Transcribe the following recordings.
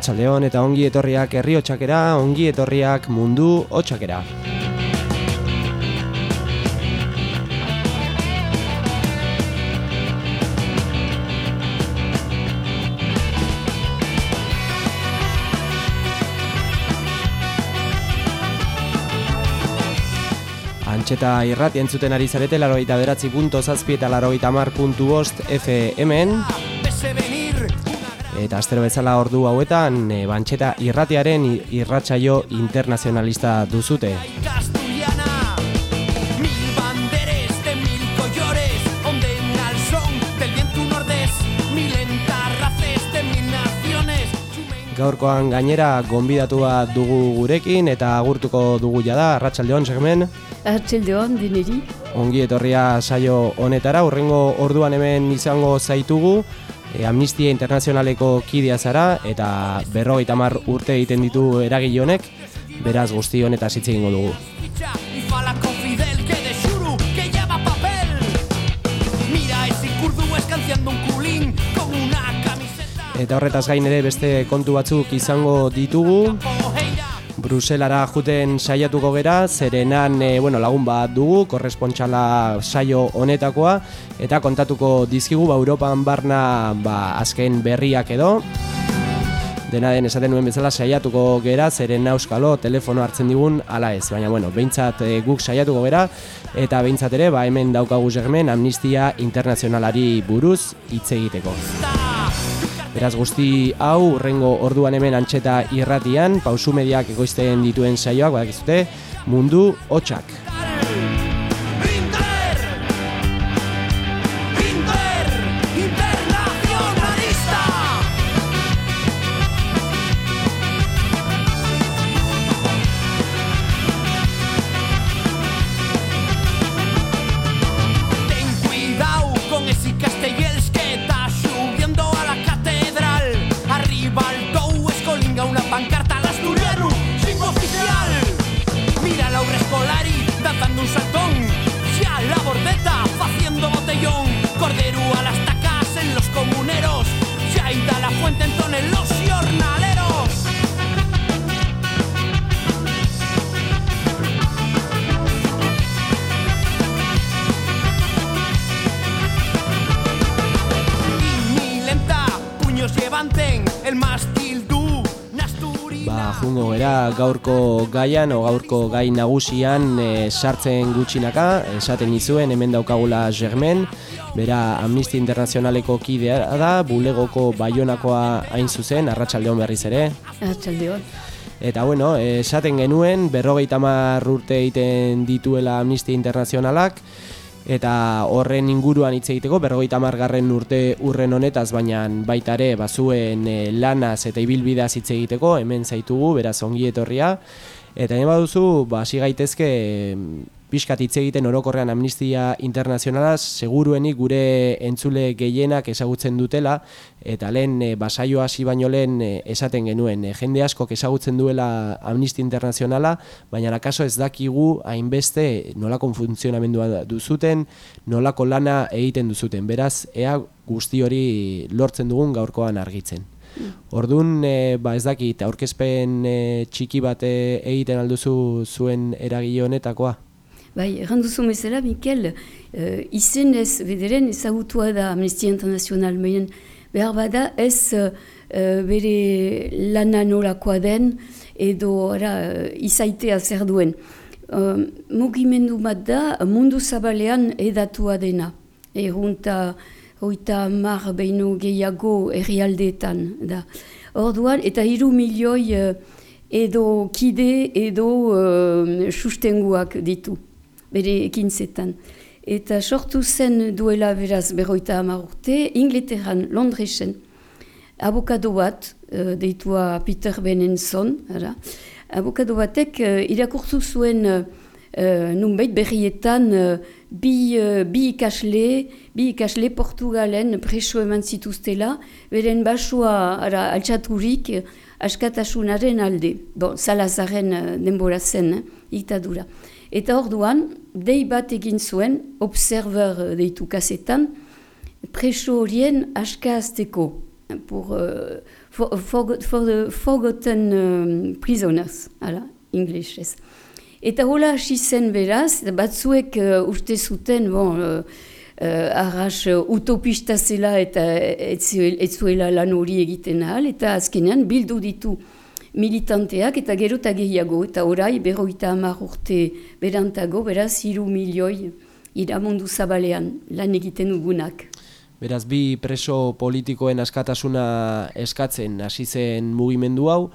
Arratsaldeon eta ongi etorriak herri hotsakera, ongi etorriak mundu hotsakera. Antxeta irrati entzuten ari zarete, larogeita beratzi punto zazpi eta larogeita mar puntu bost FM-en. Eta astero bezala ordu hauetan, e, bantxeta irratiaren irratsaio internazionalista duzute. Gaurkoan gainera gonbidatua dugu gurekin eta agurtuko dugu jada, Arratxaldeon, segmen? Arratxaldeon, dineri. Ongi etorria saio honetara, urrengo orduan hemen izango zaitugu, e, Amnistia Internazionaleko kidea zara eta berrogeita mar urte egiten ditu eragile honek, beraz guzti honetaz hitz egingo dugu. Eta horretaz gain ere beste kontu batzuk izango ditugu. Bruselara juten saiatuko gera, zerenan e, bueno, lagun bat dugu, korrespontxala saio honetakoa, eta kontatuko dizkigu ba, Europan barna ba, azken berriak edo. Dena den esaten nuen bezala saiatuko gera, zeren euskalo telefono hartzen digun ala ez. Baina bueno, behintzat e, guk saiatuko gera, eta behintzat ere ba, hemen daukagu germen amnistia internazionalari buruz hitz egiteko. Beraz guzti hau, rengo orduan hemen antxeta irratian, pausu mediak egoizten dituen saioak, badakizute, mundu hotxak. Gaian o gaurko gai nagusian e, sartzen gutxinaka esaten izuen hemen daukagula Germen bera Amnistia Internazionaleko kidea da bulegoko baionakoa hain zuzen arratsaldeon berriz ere. Arratsaldeon Eta bueno, esaten genuen, berrogeita mar urte egiten dituela Amnistia Internazionalak, eta horren inguruan hitz egiteko berrogeita margarren urte urren honetaz baina baita ere bazuen e, lanaz eta ibilbidaz hitz egiteko hemen zaitugu beraz ongi etorria eta hemen baduzu ba hasi gaitezke pixkat hitz egiten orokorrean amnistia internazionalaz, seguruenik gure entzule gehienak ezagutzen dutela, eta lehen e, basaio hasi baino lehen eh, esaten genuen, e, jende askok ezagutzen duela amnistia internazionala, baina akaso ez dakigu hainbeste nolako funtzionamendua duzuten, nolako lana egiten duzuten, beraz, ea guzti hori lortzen dugun gaurkoan argitzen. Orduan, e, ba ez dakit, aurkezpen e, txiki bat egiten alduzu zuen eragile honetakoa? Bai, erranduzu mesela, Mikel, uh, izen ez bederen ezagutua da Amnestia Internacional, baina behar bada ez uh, bere lana nolakoa den edo ara, izaitea zer duen. Uh, mugimendu bat da mundu zabalean edatua dena. Errunta hoita mar beino gehiago herrialdeetan da. Orduan, eta hiru milioi uh, edo kide edo uh, sustenguak ditu bere ekintzetan. eta sortu zen duela beraz berroita hamar urte, Ingleterran, Londresen, abokado bat, uh, deitua Peter Benenson, ara, abokado batek uh, irakurtu zuen uh, nunbait berrietan uh, bi, uh, bi ikasle, bi ikasle Portugalen preso eman zituztela, beren basua ara, altxaturik askatasunaren alde. Bon, Salazaren denbora zen, eh, itadura. Eta orduan, dei bat egin observer deitu kasetan, preso horien azteko, pour, for, for, the forgotten prisoners, ala. Eta hola hasi zen beraz, batzuek uh, uste zuten, bon, uh, arras uh, utopista zela eta ez zuela lan hori egiten ahal, eta azkenean bildu ditu militanteak eta gero eta gehiago, eta orai berroita hamar urte berantago, beraz, hiru milioi iramundu zabalean lan egiten dugunak. Beraz, bi preso politikoen askatasuna eskatzen hasi zen mugimendu hau,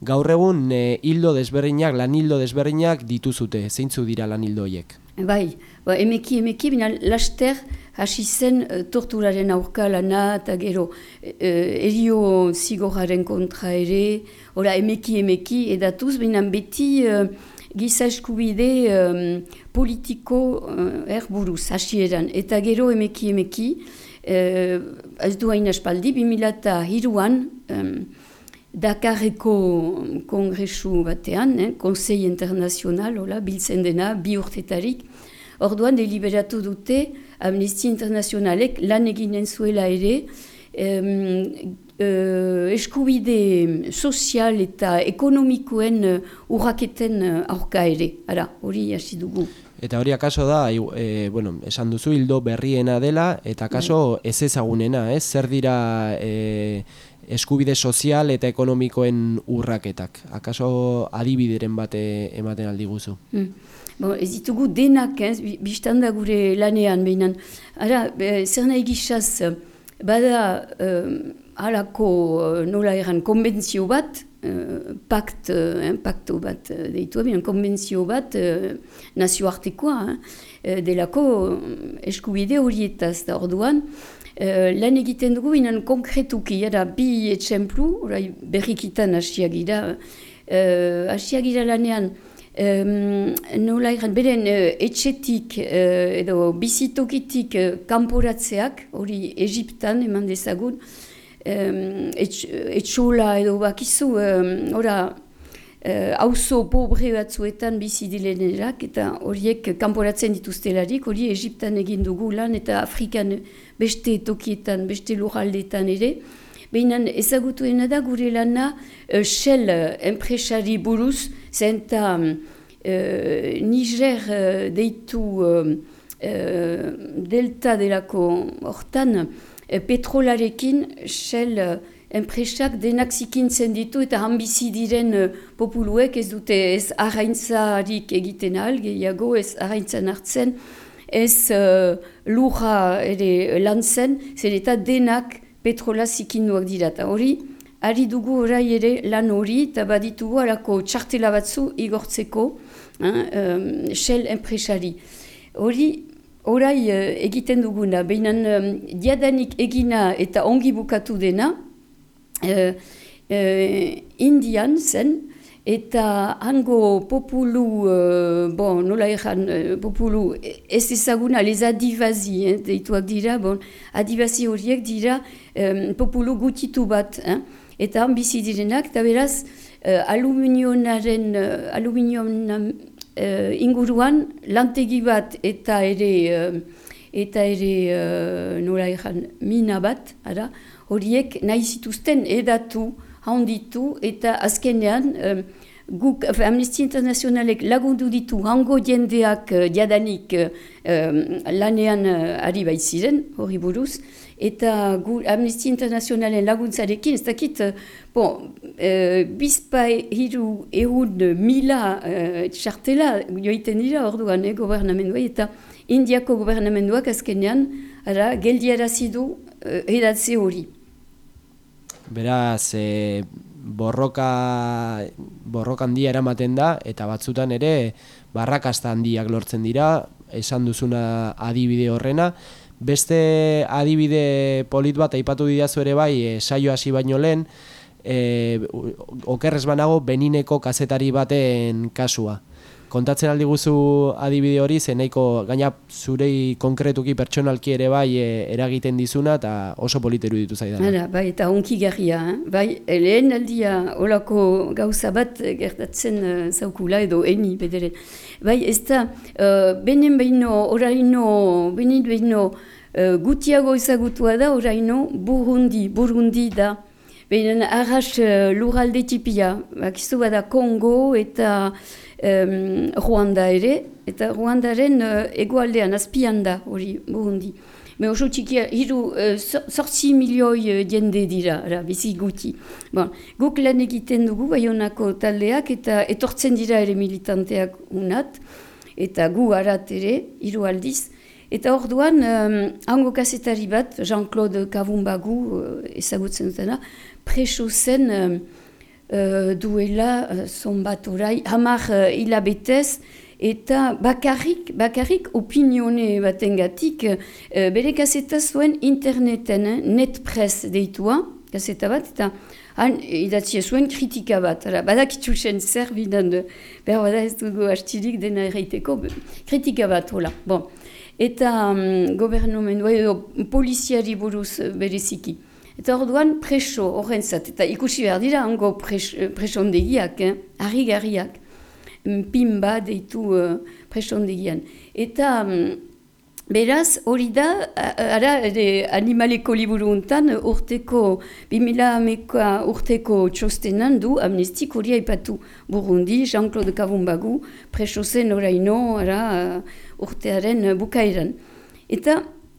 gaur egun e, hildo desberdinak, lan hildo desberdinak dituzute, zeintzu dira lan hildo horiek? Bai, ba, emeki, emeki, bina laster hasi zen uh, torturaren aurka lana eta gero uh, erio zigoraren kontra ere, ora emeki, emeki, edatuz, bina beti uh, giza eskubide um, politiko uh, erburuz, hasi eran, eta gero emeki, emeki, uh, ez du hain aspaldi, bimilata hiruan, um, Dakarreko kongresu batean, eh, Konsei Internazional, hola, biltzen dena, bi urtetarik, orduan deliberatu dute Amnesty Internazionalek lan eginen zuela ere, um, uh, eskubide sozial eta ekonomikoen uh, urraketen uh, aurka ere, ara, hori hasi dugu. Eta hori akaso da, e, bueno, esan duzu hildo berriena dela, eta akaso bai. ez ezagunena, ez? Zer dira... E, eskubide sozial eta ekonomikoen urraketak. Akaso adibideren bate ematen aldi guzu? Hmm. Bon, ez ditugu denak, ez, biztan da gure lanean behinan. Ara, zer nahi gizaz, bada um, halako uh, nola eran konbentzio bat, uh, pakt, uh, pakto bat deitu, bian konbentzio bat uh, nazioartekoa, uh, delako eskubide horietaz da orduan, Uh, lan egiten dugu inan konkretuki, da bi etxemplu, orai berrikitan hasiagira, uh, hasiagira lanean, um, nola iran, beren uh, etxetik uh, edo bizitokitik uh, kanporatzeak, hori Egiptan eman dezagun, um, etxola edo bakizu, um, ora, hauzo uh, pobre batzuetan bizi dilenerak, eta horiek kanporatzen dituztelarik, hori Egiptan egin dugu lan, eta Afrikan beste tokietan, beste lurraldetan ere. Behinan ezagutuena da gure lana uh, Shell uh, enpresari buruz, zenta uh, Niger uh, deitu uh, delta delako hortan, uh, petrolarekin Shell enpresak denak zikintzen ditu eta hanbizi diren uh, populuek ez dute ez arraintzarik egiten ahal, gehiago ez arraintzan hartzen, ez uh, lurra ere lan zen, zer eta denak petrola zikinduak dira. hori, ari dugu orai ere lan hori, eta baditugu alako txartela batzu igortzeko, um, shell enpresari. Hori, orai uh, egiten duguna, behinan um, diadanik egina eta ongi bukatu dena, uh, indian zen, eta hango populu, uh, bon, nola egan, uh, populu ez ezaguna, les adivazi, eh, deituak dira, bon, adivazi horiek dira um, populu gutitu bat, eh, eta han bizi direnak, eta beraz, uh, aluminionaren, uh, aluminion uh, inguruan, lantegi bat eta ere, uh, eta ere, uh, nola egan, mina bat, ara, horiek nahi zituzten edatu, handitu eta azkenean um, guk Amnesty Internationalek lagundu ditu hango jendeak uh, diadanik lanean uh, ari baitziren, hori buruz, eta gu, Amnesty Internationalen laguntzarekin, ez dakit, bon, uh, bizpai hiru ehun mila uh, txartela joiten dira orduan eh, gobernamendua, eta Indiako gobernamenduak azkenean, ara, geldiarazidu uh, edatze hori. Beraz, e, borroka, borroka handia eramaten da, eta batzutan ere barrakasta handiak lortzen dira, esan duzuna adibide horrena. Beste adibide polit bat aipatu didazu ere bai, e, saio hasi baino lehen, e, okerrez banago benineko kazetari baten kasua kontatzen aldi guzu adibide hori, ze gaina zurei konkretuki pertsonalki ere bai e, eragiten dizuna eta oso politeru ditu zaidan. Hala, bai, eta onki garria, eh? bai, lehen aldia olako gauza bat gertatzen uh, zaukula edo eni bedere. Bai, ez da, uh, benen behino, oraino, benin behino, uh, gutiago ezagutua da, oraino, burrundi, burrundi da, Beinen arras uh, lurralde tipia, bakizu bada Kongo eta um, Ruanda ere, eta Ruandaren uh, egoaldean, azpian da, hori, burundi. Me oso txikia, hiru, uh, sortzi milioi uh, jende dira, ara, bizi guti. Bon, guk lan egiten dugu, baionako taldeak, eta etortzen dira ere militanteak unat, eta gu arat ere, hiru aldiz, Eta orduan, um, hango kasetari bat, Jean-Claude Kavumbagu, uh, ezagutzen zena, preso zen uh, uh, duela uh, zonbat orai, hamar uh, hilabetez, eta bakarrik, bakarrik opinione batengatik, uh, bere kaseta zuen interneten, eh, netpress deitua, kaseta bat, eta han idatzia zuen kritika bat. Ara, badakitzu zen zer bidan, behar bada ez dugu hastirik dena erraiteko, kritika bat, hola. Bon. Eta um, gobernumendu, edo poliziari buruz bereziki. Eta orduan preso horrentzat, eta ikusi behar dira hango presondegiak, eh? harri garriak, mm, pimba deitu uh, presondegian. Eta um, beraz hori da, ara animaleko liburu untan urteko, bimila ameka urteko txostenan du amnestik hori haipatu Burundi, Jean-Claude Kavumbagu, preso zen oraino, ara urtearen bukaeran. Eta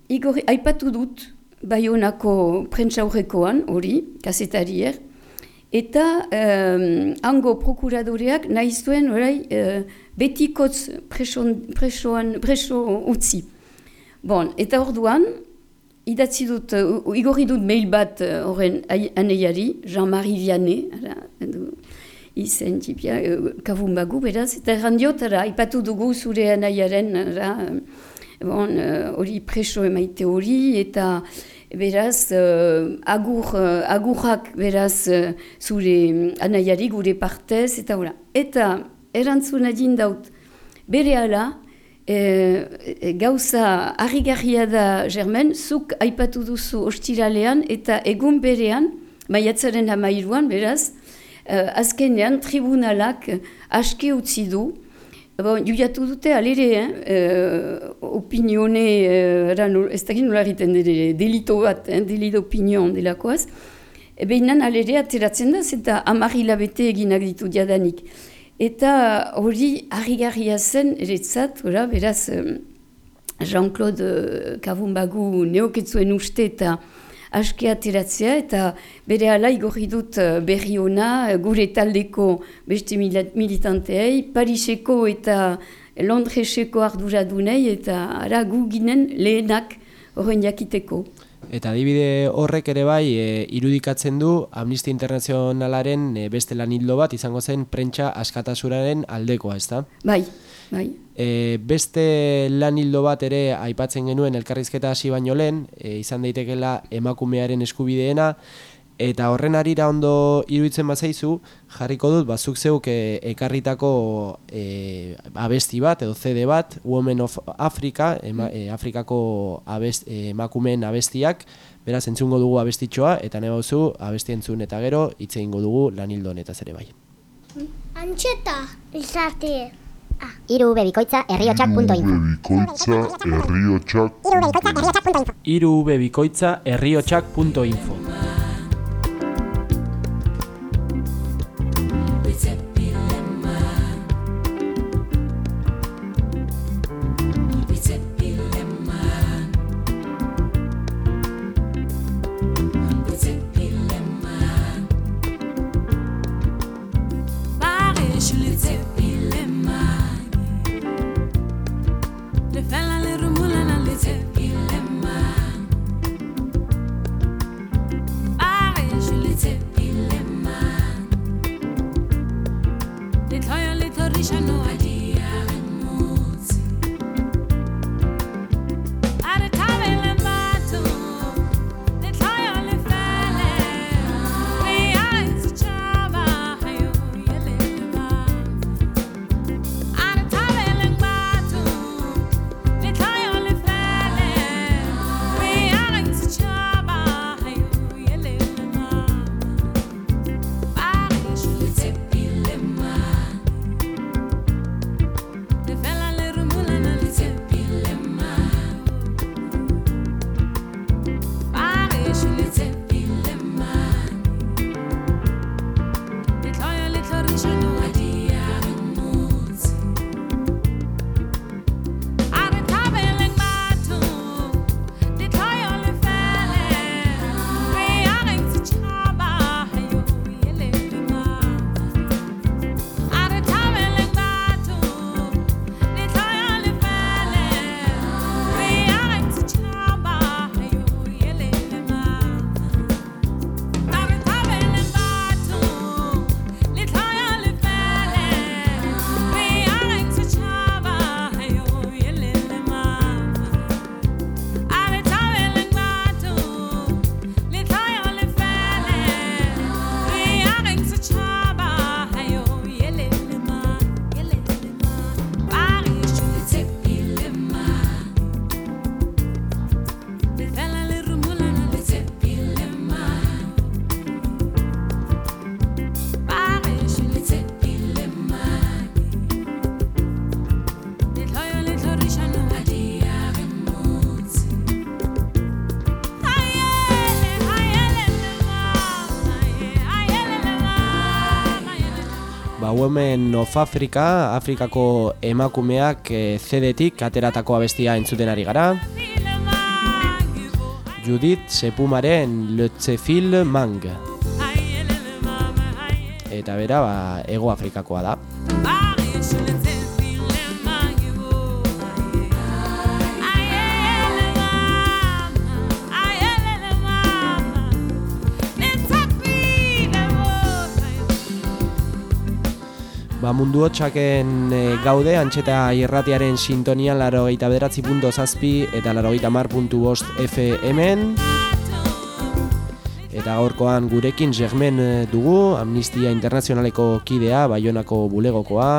igor, haipatu dut, Baionako prentsaurrekoan, hori, kasetarier, eta um, hango prokuradoreak nahi zuen orai, uh, betikotz presoan, preso utzi. Bon, eta orduan, idatzi dut, uh, igorri dut mail bat uh, horren uh, aneiari, Jean-Marie Vianney, ara, izen tipia, uh, kavumbagu, beraz, eta errandiotara, ipatu dugu zure anaiaren, bon, hori uh, preso emaite hori, eta beraz, uh, agur, uh, agurrak beraz uh, zure um, anaiari gure partez, eta hola. Eta erantzuna daut, bere ala, e, gauza harrigarria da germen, zuk aipatu duzu ostiralean, eta egun berean, maiatzaren hamairuan, beraz, uh, azkenean tribunalak aske utzi du, Bon, juiatu dute alere, eh? uh, opinione, uh, ez da nola egiten dira, delito bat, eh? delito opinion delakoaz. E behinan alere ateratzen da, eta amarri bete eginak ditu diadanik. Eta hori harrigarria zen, eretzat, beraz, Jean-Claude Kavumbagu neoketzuen uste eta aski ateratzea eta bere ala igorri dut eh, berri ona eh, gure taldeko beste militanteei, Pariseko eta Londreseko arduradunei eta ara gu ginen lehenak horren jakiteko. Eta adibide horrek ere bai e, irudikatzen du Amnistia Internazionalaren e, beste lan bat izango zen prentsa askatasuraren aldekoa, ezta? Bai, bai. E, beste lan hildo bat ere aipatzen genuen elkarrizketa hasi baino lehen, e, izan daitekela emakumearen eskubideena, eta horren arira ondo iruditzen bazaizu, jarriko dut, bazuk zeuk e, ekarritako e, abesti bat, edo CD bat, Women of Africa, ema, e, Afrikako abest, e, emakumeen abestiak, beraz entzungo dugu abestitxoa, eta nahi bauzu, abesti entzun eta gero, hitz egingo dugu lan hildo honetaz ere bai. Antxeta, izate. Iru bebikoitza herriotxak.info Iru bebikoitza herriotxak.info Women of Africa, Afrikako emakumeak e, zedetik ateratako abestia entzuten ari gara. Judith Sepumaren Letzefil Mang. Eta bera, ba, ego Afrikakoa da. Ba, mundu hotxaken e, gaude, antxeta irratiaren sintonian laro gaita bederatzi punto zazpi eta laro gaita mar puntu bost FM-en. Eta gaurkoan gurekin segmen eh, dugu, Amnistia Internazionaleko kidea, Baionako bulegokoa.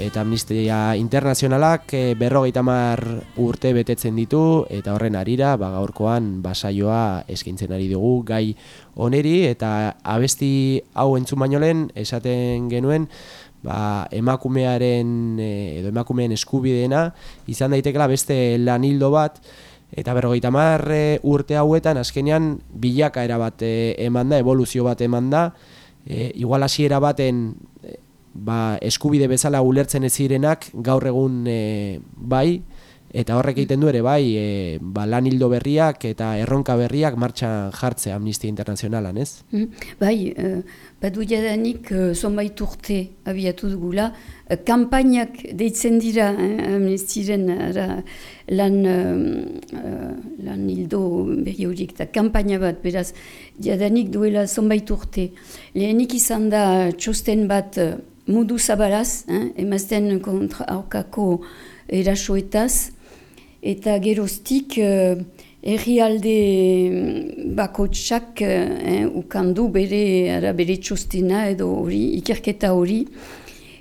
Eta Amnistia Internazionalak e, berrogeita mar urte betetzen ditu, eta horren arira, ba, gaurkoan basaioa eskintzen ari dugu gai oneri, eta abesti hau entzun baino lehen, esaten genuen, ba, emakumearen edo emakumeen eskubideena, izan daitekela beste lan hildo bat, eta berrogeita mar urte hauetan, azkenean, bilaka bat e, eman da, evoluzio bat eman da, e, igual hasiera baten ba, eskubide bezala ulertzen ez zirenak gaur egun e, bai eta horrek egiten du ere bai e, ba, lan hildo berriak eta erronka berriak martxan jartzea Amnistia Internazionalan, ez? Mm, bai, uh, badu jadanik uh, zonbait urte abiatu dugula, uh, kampainak deitzen dira eh, amnistiren lan, uh, lan hildo berri horiek eta kampaina bat, beraz, jadanik duela zonbait urte. Lehenik izan da txosten bat mudu zabalaz, eh, emazten kontra aurkako erasoetaz, eta geroztik eh, errialde mm, bakotsak eh, ukandu bere, ara, bere txostena edo hori, ikerketa hori,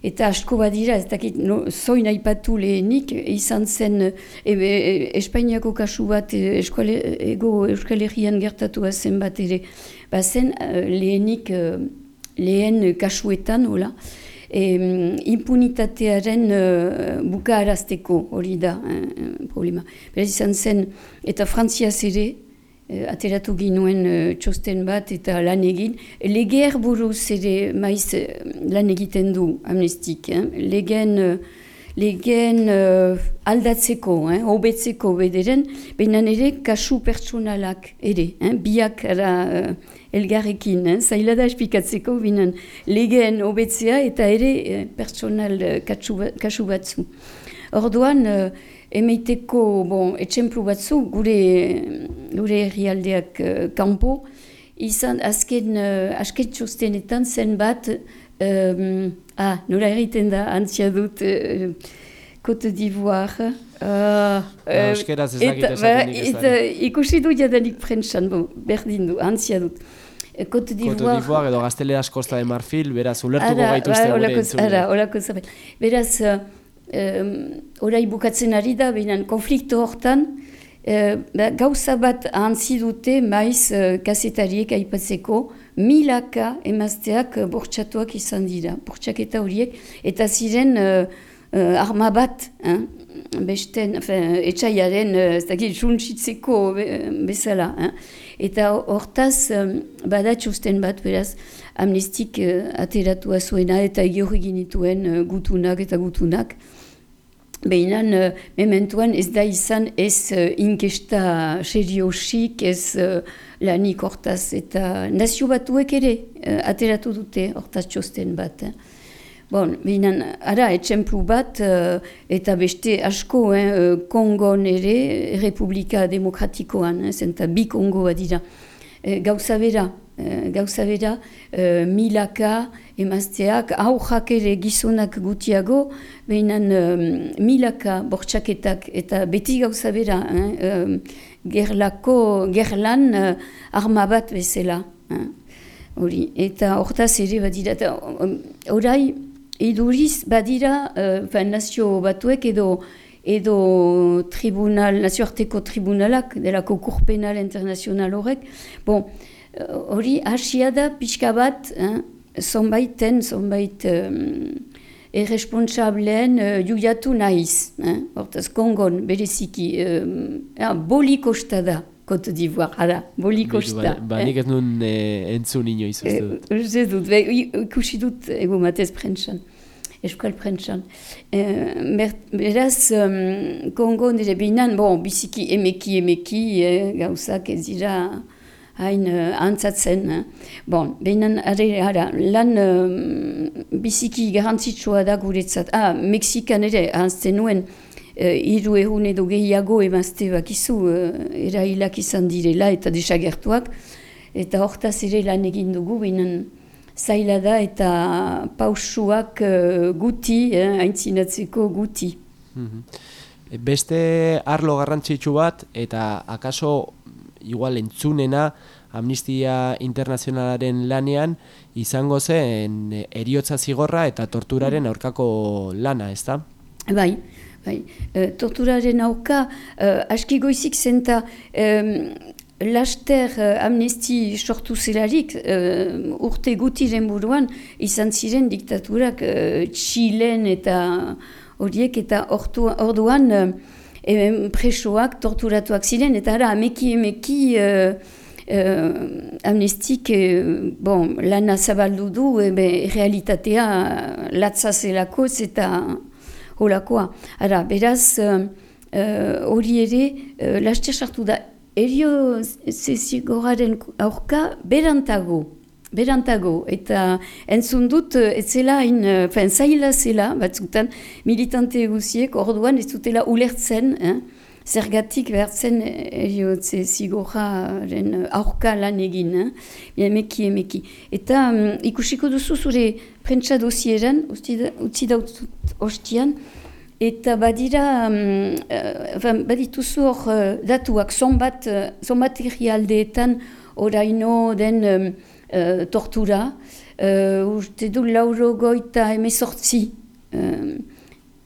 eta asko badira, ez dakit, no, zoin aipatu lehenik, izan zen e, e, Espainiako kasu bat e, eskuale, ego Euskal Herrian gertatu zen bat ere, bazen lehenik lehen kasuetan, hola, e, impunitatearen uh, buka arazteko hori da eh, problema. Beraz izan zen, eta frantziaz ere, uh, ateratu ginuen uh, txosten bat eta lan egin. Leger buruz ere maiz lan egiten du amnestik. Eh? Legen, legen uh, aldatzeko, eh? hobetzeko bederen, behinan ere kasu pertsonalak ere, eh? biak ara... Uh, elgarrekin, eh? zaila da espikatzeko binen legeen hobetzea eta ere eh, personal eh, kasu batzu. Orduan, eh, emeiteko bon, etxemplu batzu gure, gure herrialdeak eh, kanpo, izan azken, uh, asken txostenetan zen bat, um, ah, nola egiten da, antzia dut, uh, Kote d'Ivoire. Uh, Euskeraz ez dakit esaten Eta ikusi du jadanik prentsan, berdin du, antzia dut. Kote d'Ivoire... Kote edo gazteleraz Costa de Marfil, beraz, ulertuko gaituzte ba, gure entzule. Ara, olako zabel. Beraz, um, orai bukatzen ari da, behinan konflikto hortan, uh, gauza bat ahantzi dute maiz uh, kasetariek aipatzeko, milaka emazteak uh, bortxatuak izan dira, bortxaketa horiek, eta ziren uh, uh, arma bat, hein? besten, etxaiaren, ez dakit, juntsitzeko bezala. Hein? Eta hortaz, bada txusten bat, beraz, amnestik uh, ateratua zuena eta egiorri ginituen uh, gutunak eta gutunak. Behinan, uh, mementuan ez da izan ez uh, inkesta seriosik, ez uh, lanik hortaz, eta nazio batuek ere uh, ateratu dute hortaz txosten bat. Bon, binen, ara, etxemplu bat, uh, eta beste asko, eh, Kongon ere, Republika Demokratikoan, eh, zenta bi Kongo dira. E, gauza bera, e, gauza bera, e, milaka emazteak, aurrak ere gizonak gutiago, behinan milaka bortxaketak, eta beti gauza bera, eh, gerlako, gerlan uh, arma bat bezala. Eh, eta hortaz ere badira, eta orai, Iduriz badira uh, nazio batuek edo edo tribunal, nazioarteko tribunalak, delako kurpenal internazional horrek. Bon, eh, hori hasia da pixka bat, eh, zonbaiten, zonbait um, erresponsableen uh, juiatu nahiz. Eh? Hortaz, kongon bereziki, um, ja, boli kosta da Kote d'Ivoire, ara, bolikosta. Ba, ba, nik ez nun eh, entzun inoiz uste dut. Eh, uste dut, be, ikusi dut ego matez prentsan, eskal prentsan. Eh, beraz, um, Kongo nire binan, bon, biziki emeki emeki, eh, gauzak ez dira hain uh, antzatzen. Eh. Bon, behinan, ara, lan um, biziki garantzitsua da guretzat. Ah, Mexikan ere, ahantzten nuen, uh, iru egun edo gehiago emazte bakizu, uh, erailak izan direla eta desagertuak. Eta hortaz ere lan egin dugu, behinan, zaila da eta pausuak uh, guti, eh, aintzinatzeko guti. Mhm. Beste arlo garrantzitsu bat, eta akaso igual entzunena Amnistia Internazionalaren lanean izango zen eriotza zigorra eta torturaren aurkako lana, ez da? Bai, bai. E, torturaren aurka, e, aski goizik zenta laster e, amnesti sortu zelarik urte gutiren buruan izan ziren diktaturak e, Txilen eta horiek eta orduan e, presoak torturatuak ziren, eta ara, ameki emeki uh, uh, amnestik uh, bon, lana zabaldu du, ebe, realitatea latza zelakoz eta holakoa. Ara, beraz, hori uh, ere, uh, laste sartu da, erio zezigoraren aurka berantago, berantago, eta entzun dut, ez zela, in, fen, zaila zela, batzutan, militante eguziek, orduan ez dutela ulertzen, eh? Zergatik behartzen eriotze zigoraren aurka lan egin, eh? emeki, emeki. Eta um, ikusiko duzu zure prentsa dosieran, utzi da hostian, eta badira, um, uh, badituzu hor uh, datuak, zonbat, uh, zonbat aldeetan, oraino den, um, uh, tortura. Uh, uste du lauro goita emezortzi uh,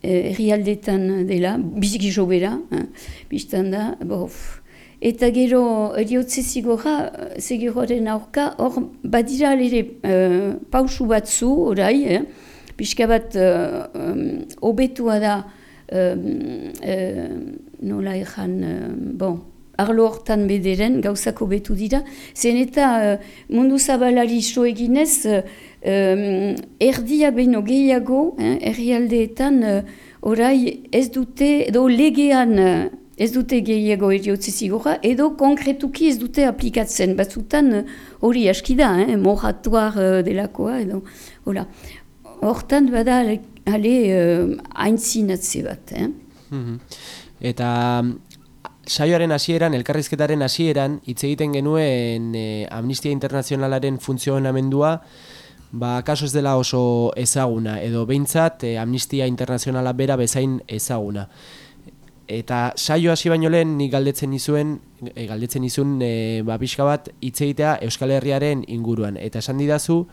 herrialdetan dela, biziki jobera, uh, biztan da, bof. Eta gero, eriotze zigora, zegiroaren aurka, hor badira alere uh, pausu batzu, orai, eh? pixka bat uh, um, obetua da, um, uh, nola ezan, bon, arlo hortan bederen, gauzako betu dira, zen eta uh, mundu zabalari so eginez, um, erdiak behin gehiago, eh, herrialdeetan, uh, orai ez dute, edo legean, ez dute gehiago eriotze zigora, edo konkretuki ez dute aplikatzen, batzutan hori uh, aski da, eh, moratuar uh, delakoa, edo, hola. Hortan bada ale uh, haintzinatze bat, eh? Mm Eta saioaren hasieran, elkarrizketaren hasieran, hitz egiten genuen e, Amnistia Internazionalaren funtzionamendua, ba, kaso ez dela oso ezaguna, edo behintzat e, Amnistia Internazionala bera bezain ezaguna. Eta saio hasi baino lehen, ni galdetzen nizuen, e, galdetzen nizun e, ba, pixka bat hitz egitea Euskal Herriaren inguruan. Eta esan didazu,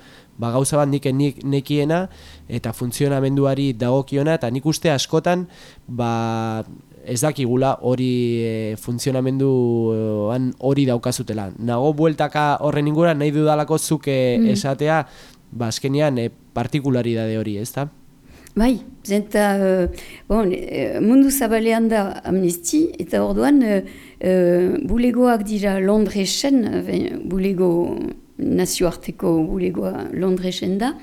ba, gauza bat nik nik nekiena, eta funtzionamenduari dagokiona, eta nik uste askotan, ba, ez dakigula hori e, funtzionamenduan hori daukazutela. Nago bueltaka horren ingura nahi dudalako zuke mm. esatea, ba, azkenean e, partikularidade hori, ez da? Bai, zenta, uh, bon, uh, mundu zabalean da amnesti, eta orduan uh, bulegoak dira Londresen, bulego nazioarteko bulegoa Londresen da,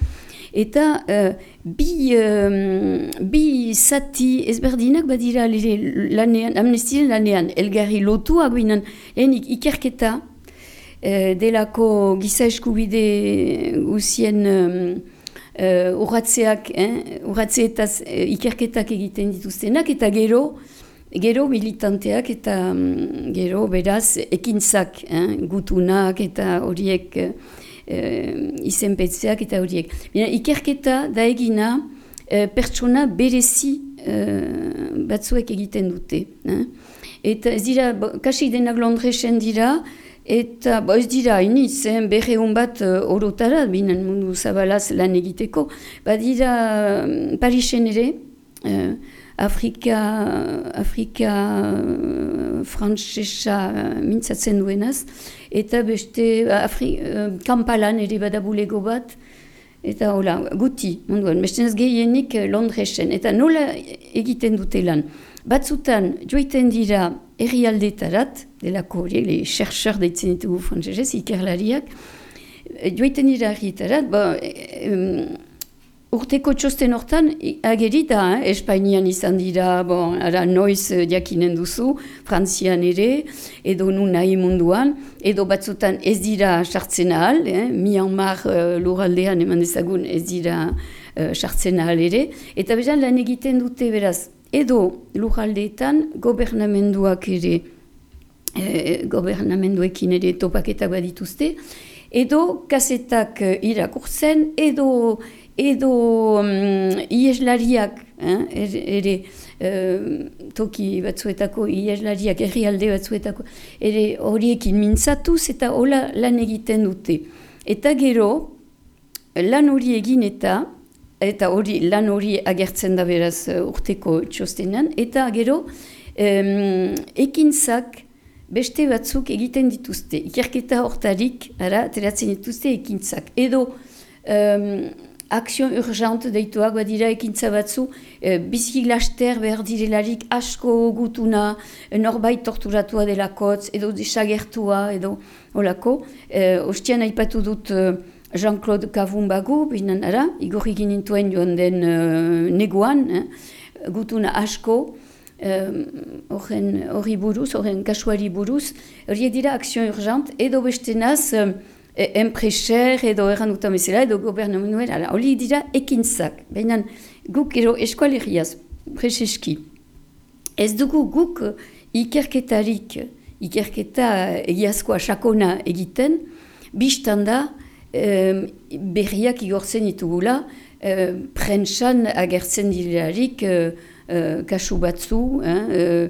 eta uh, bi, um, bi zati ezberdinak badira lanean, amnestien lanean, elgarri lotuak binen, lehenik ikerketa uh, delako giza eskubide guzien um, uh, urratzeak, eh, urratzeetaz uh, ikerketak egiten dituztenak, eta gero, Gero militanteak eta um, gero beraz ekintzak, eh, gutunak eta horiek uh, izenpetzeak eta horiek. Bina, ikerketa da egina uh, pertsona berezi uh, batzuek egiten dute. Eh? Eta ez dira, kasi denak Londresen dira, eta bo, ez dira, iniz, eh, berre bat uh, orotara, binen mundu zabalaz lan egiteko, badira uh, Parisen ere, uh, Afrika, Afrika uh, frantzesa uh, mintzatzen duenaz, eta beste Afri, uh, Kampalan ere badabulego bat, eta hola, guti, munduan, beste gehienik Londresen, eta nola egiten dute lan. Batzutan, joiten dira erri aldetarat, delako hori, le chercheur deitzen ditugu frantzesez, ikerlariak, joiten dira errietarat, ba, Urteko txosten hortan, ageri da, eh? Espainian izan dira, bon, ara noiz eh, jakinen duzu, Frantzian ere, edo nu nahi munduan, edo batzutan ez dira sartzen ahal, eh? Myanmar uh, luraldean eman dezagun ez dira uh, sartzen ahal ere, eta bezan lan egiten dute beraz, edo luraldeetan gobernamenduak ere, eh, gobernamenduekin ere topaketak badituzte, edo kasetak irakurtzen, edo edo um, ieslariak, eh, er, ere uh, toki batzuetako ieslariak, herrialde batzuetako, ere horiekin mintzatuz eta hola lan egiten dute. Eta gero, lan hori egin eta, eta hori lan hori agertzen da beraz uh, urteko txostenan, eta gero, um, ekintzak, beste batzuk egiten dituzte. Ikerketa hortarik, ara, teratzen dituzte ekintzak. Edo, um, akzio urgent deituak badira ekintza batzu, e, biziki laster behar direlarik asko gutuna, e, norbait torturatua delakotz, edo desagertua, edo olako. E, ostian aipatu dut e, Jean-Claude Kavumbagu, binan ara, igorri ginintuen joan den e, neguan, eh, gutuna asko, horri e, buruz, horren kasuari buruz, hori dira akzio urgent, edo beste naz, E, enpreser edo erran dutan bezala edo gobernamentuera. Hala, hori dira ekintzak. Baina guk ero eskualeriaz, preseski. Ez dugu guk ikerketarik, ikerketa egiazkoa sakona egiten, biztan da eh, berriak igortzen ditugula, eh, prentsan agertzen direlarik eh, kasu batzu, eh,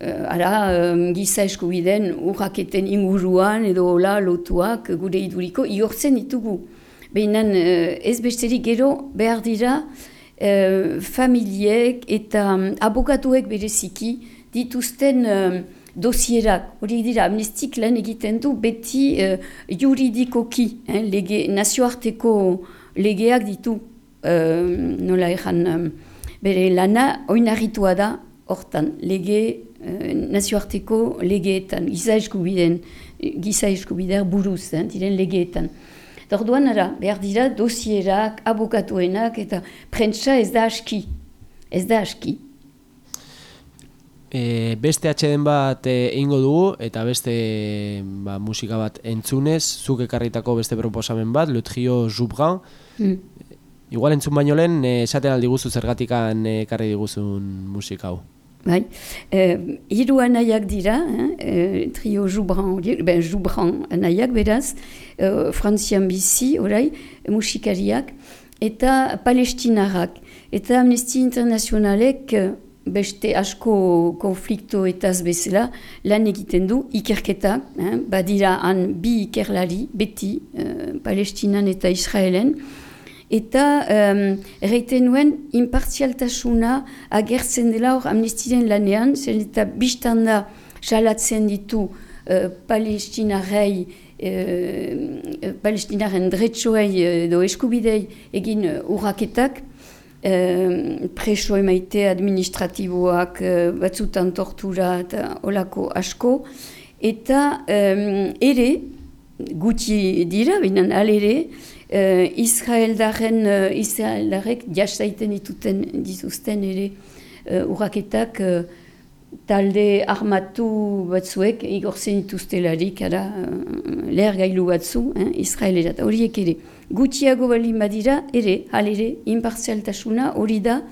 uh, ara, um, giza eskubiden urraketen inguruan edo hola lotuak gure iduriko iortzen ditugu. Baina uh, ez besterik gero behar dira uh, familiek eta um, abokatuek bereziki dituzten um, dosierak. Hori dira amnestik lan egiten du beti uh, juridikoki, eh, lege, nazioarteko legeak ditu uh, nola ezan um, bere lana oinarritua da hortan lege Eh, nazioarteko legeetan, giza eskubiden, giza eskubider buruz, eh, diren legeetan. Orduan ara, behar dira dosierak, abokatuenak eta prentsa ez da aski. Ez da aski. E, beste atxeden bat eh, egingo dugu eta beste ba, musika bat entzunez, zuk ekarritako beste proposamen bat, Le Trio Joubran. Mm. Igual entzun baino lehen, esaten aldi guzu zergatikan ekarri diguzun musika hau. Bai. Uh, hiru anaiak dira, eh? trio Joubran, ben Joubran anaiak beraz, uh, frantzian bizi, orai, musikariak, eta palestinarak. Eta Amnesty Internationalek beste asko konflikto eta bezala lan egiten du ikerketa, eh? badira han bi ikerlari, beti, uh, palestinan eta israelen, eta um, erreiten nuen impartzialtasuna agertzen dela hor amnestiden lanean, zen eta biztan da salatzen ditu uh, palestinarei uh, palestinaren dretsoei edo eskubidei egin uh, urraketak, uh, preso emaite administratiboak uh, batzutan tortura eta olako asko, eta um, ere, gutxi dira, binan alere, uh, Israeldaren, uh, Israeldarek jasaiten dituten dituzten ere uh, urraketak uh, talde armatu batzuek igorzen dituztelarik ara uh, leher gailu batzu eh, Israelerat horiek ere gutxiago bali badira ere halere imparzialtasuna hori da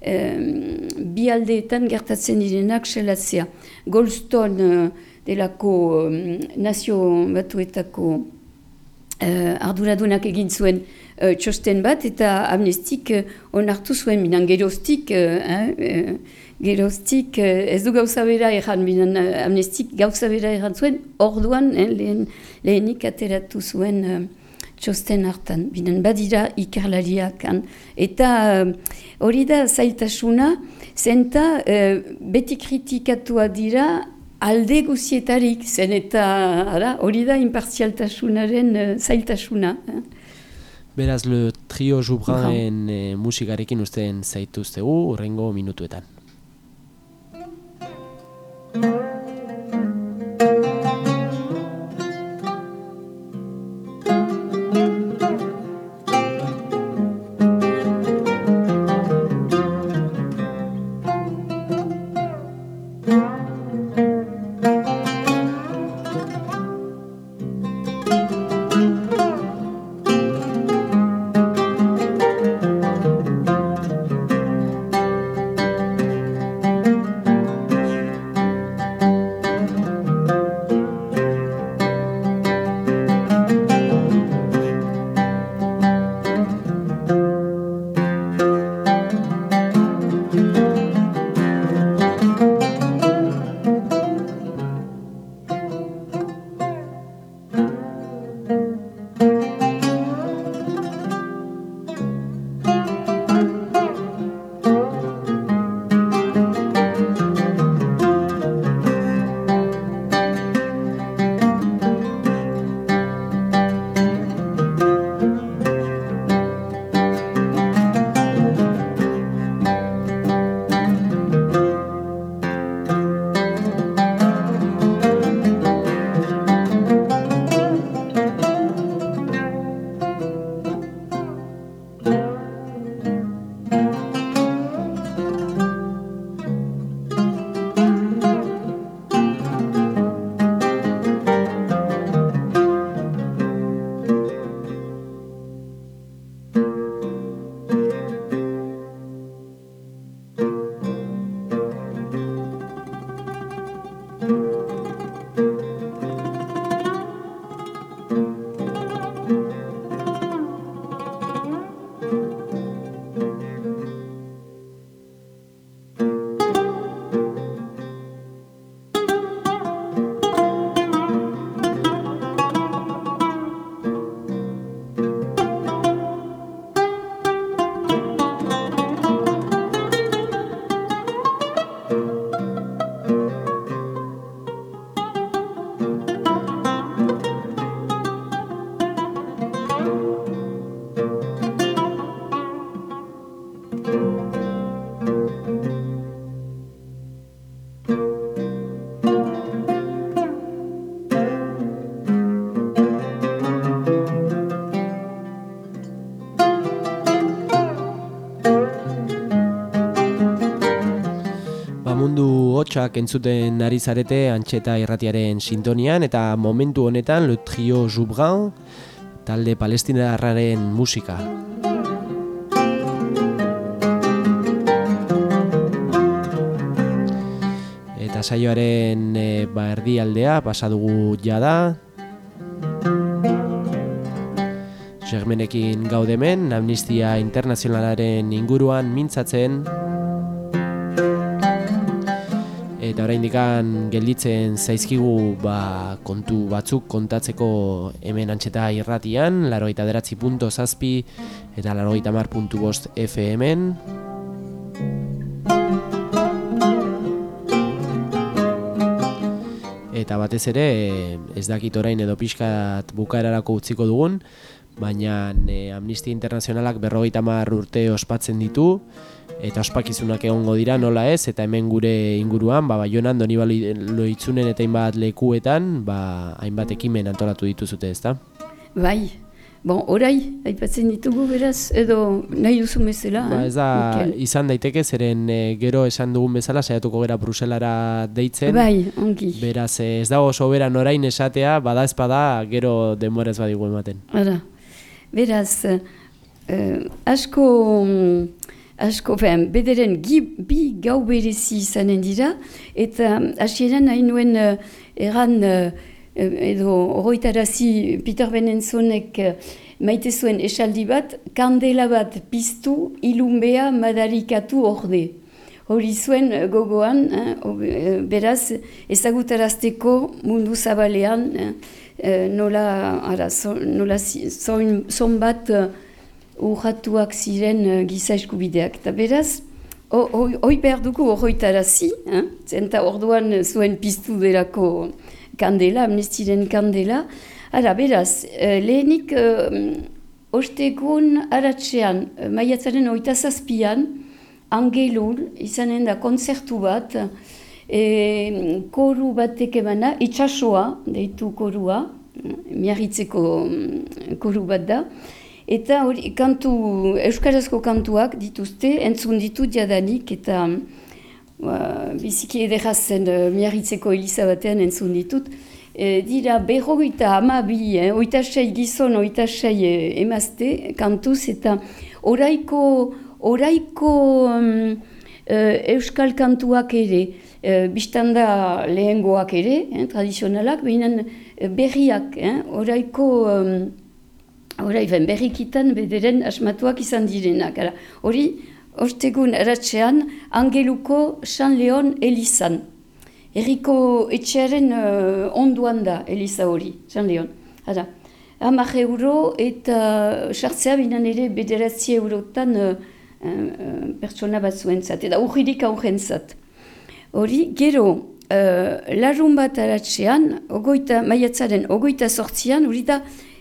bi aldeetan gertatzen direnak selatzea. Goldstone uh, delako um, nazio batuetako uh, arduradunak egin zuen uh, txosten bat eta amnestik uh, onartu zuen minan geroztik uh, geroztik ez du gauza bera erran minan amnestik gauza bera erran zuen orduan eh, lehen, lehenik ateratu zuen uh, txosten hartan, binen badira ikerlariak. Eta hori da zailtasuna, zenta uh, beti kritikatua dira alde guzietarik zen eta hori da imparzialtasunaren uh, zailtasuna. Eh? Beraz, le trio jubraen uh, musikarekin usten zaituztegu, urrengo minutuetan. Hotxak entzuten ari zarete antxeta irratiaren sintonian eta momentu honetan Le Trio Jubran talde palestinarraren musika. Eta saioaren e, ba erdi aldea pasadugu jada, Germenekin gaudemen, Amnistia Internazionalaren inguruan mintzatzen eta oraindik gelditzen zaizkigu ba, kontu batzuk kontatzeko hemen antxeta irratian, larogeita deratzi punto zazpi eta larogeita mar puntu bost FM-en. Eta batez ere, ez dakit orain edo pixkat bukaerarako utziko dugun, baina e, Amnistia Internazionalak berrogeita mar urte ospatzen ditu, eta ospakizunak egongo dira nola ez, eta hemen gure inguruan, ba, baionan doni loitzunen eta hainbat lekuetan, ba, hainbat ekimen antolatu dituzute ez da? Bai, bon, orai, aipatzen ditugu beraz, edo nahi duzu mesela. Ba, ez da, izan daiteke, zeren e, gero esan dugun bezala, saiatuko gera Bruselara deitzen. Bai, ongi. Beraz, ez da oso beran orain esatea, bada ezpada, gero demorez badigu ematen. Ara, beraz, eh, asko asko, fen, bederen bi gau berezi izanen dira, eta hasieran nahi nuen uh, erran uh, edo horretarazi Peter Benenzonek uh, maite zuen esaldi bat, kandela bat piztu ilunbea madarikatu orde. Hori zuen gogoan, eh, beraz ezagutarazteko mundu zabalean eh, nola, ara, so, nola zon bat urratuak ziren uh, giza eskubideak. Eta beraz, hoi behar dugu horretarazi, eh? zenta orduan zuen piztu delako kandela, amnestiren kandela. Ara, beraz, uh, lehenik uh, ostegun aratzean, maiatzaren oita zazpian, angelul, izanen da konzertu bat, e, koru batek emana, itxasoa, deitu korua, miarritzeko koru bat da, Eta hori, kantu, euskarazko kantuak dituzte, entzun ditu diadanik, eta ba, biziki ederazen uh, miarritzeko eliza batean entzun ditut. E, dira, berrogeita amabi, eh, oita sei gizon, oita sei eh, emazte, kantuz, eta oraiko, oraiko um, euskal kantuak ere, uh, biztanda lehengoak ere, eh, tradizionalak, behinan berriak, eh, oraiko... Hora, iben, berrikitan bederen asmatuak izan direnak. Hori, ortegun eratzean, Angeluko San Leon Elizan. Eriko etxearen uh, onduan da Eliza hori, San Leon. Hara, hamar euro eta sartzea binan ere bederatzi eurotan uh, uh, pertsona bat zuen zat, eta urridik aurren zat. Hori, gero, uh, larun bat aratzean, ogoita, maiatzaren ogoita sortzian, hori da,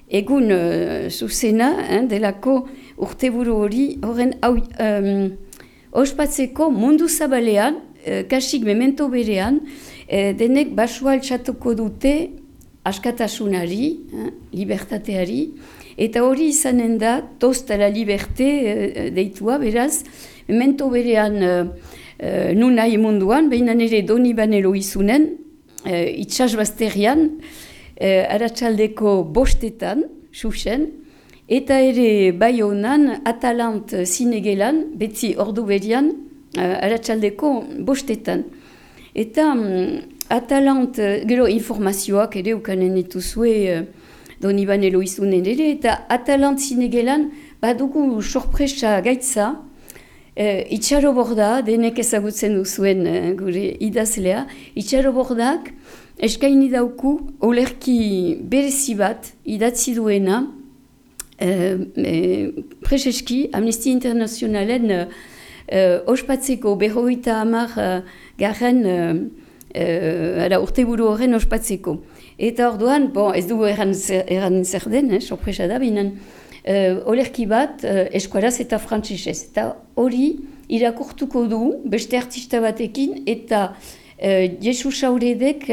egun uh, zuzena, hein, delako urteburu hori, horren hau, um, ospatzeko mundu zabalean, uh, kasik memento berean, uh, denek basua altxatuko dute askatasunari, hein, libertateari, eta hori izanen da, tostala liberte uh, deitua, beraz, memento berean uh, uh, nunai munduan, behinan ere doni banero izunen, uh, itxasbazterian, eh, aratsaldeko bostetan, susen, eta ere bai honan atalant zinegelan, betzi ordu berian, eh, aratsaldeko bostetan. Eta um, atalant, gero informazioak ere ukanen dituzue eh, doni banelo izunen ere, eta atalant zinegelan badugu sorpresa gaitza, eh, itxaro borda, denek ezagutzen duzuen eh, gure idazlea, itxaro bordak, eskaini dauku olerki berezi bat idatzi duena e, preseski Amnistia Internazionalen e, ospatzeko berroita hamar garen e, urte buru horren ospatzeko. Eta orduan, bon, ez dugu erran zer, zer den, eh, sorpresa da, binen, olerki bat eskuaraz eta frantzisez. Eta hori irakurtuko du beste artista batekin eta Uh, Jesu sauredek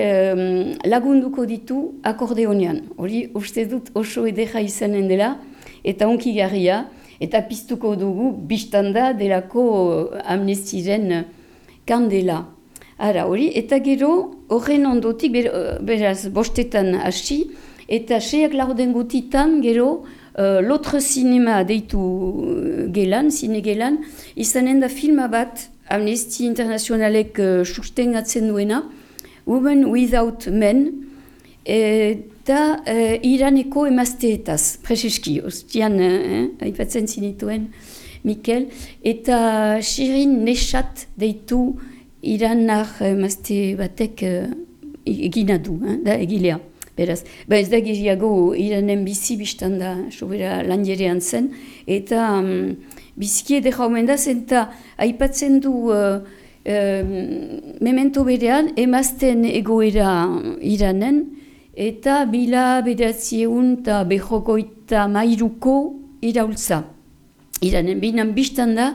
lagunduko ditu akordeonean. Hori uste dut oso edera izanen dela, eta onki garria, eta piztuko dugu biztanda delako amnestiren kandela. Ara, hori, eta gero, horren ondotik, ber, beraz, bostetan hasi, eta seiak laurden gutitan, gero, uh, lotre cinema deitu gelan, zine gelan, izanen da filma bat, Amnesty Internationalek uh, sustengatzen duena, Women Without Men, eta uh, iraneko emazteetaz, prezeski, ostian, eh, aipatzen zinituen, Mikel, eta Shirin Neshat deitu iranar emazte batek uh, egina du, eh, da egilea. Beraz, ba ez da giriago iranen bizi biztan da, sobera lanjerean zen, eta um, biziki edera omen da zen, eta aipatzen du uh, uh, memento berean, emazten egoera iranen, eta bila bederatzieun eta behogoita mairuko iraultza. Iranen, binan biztan da,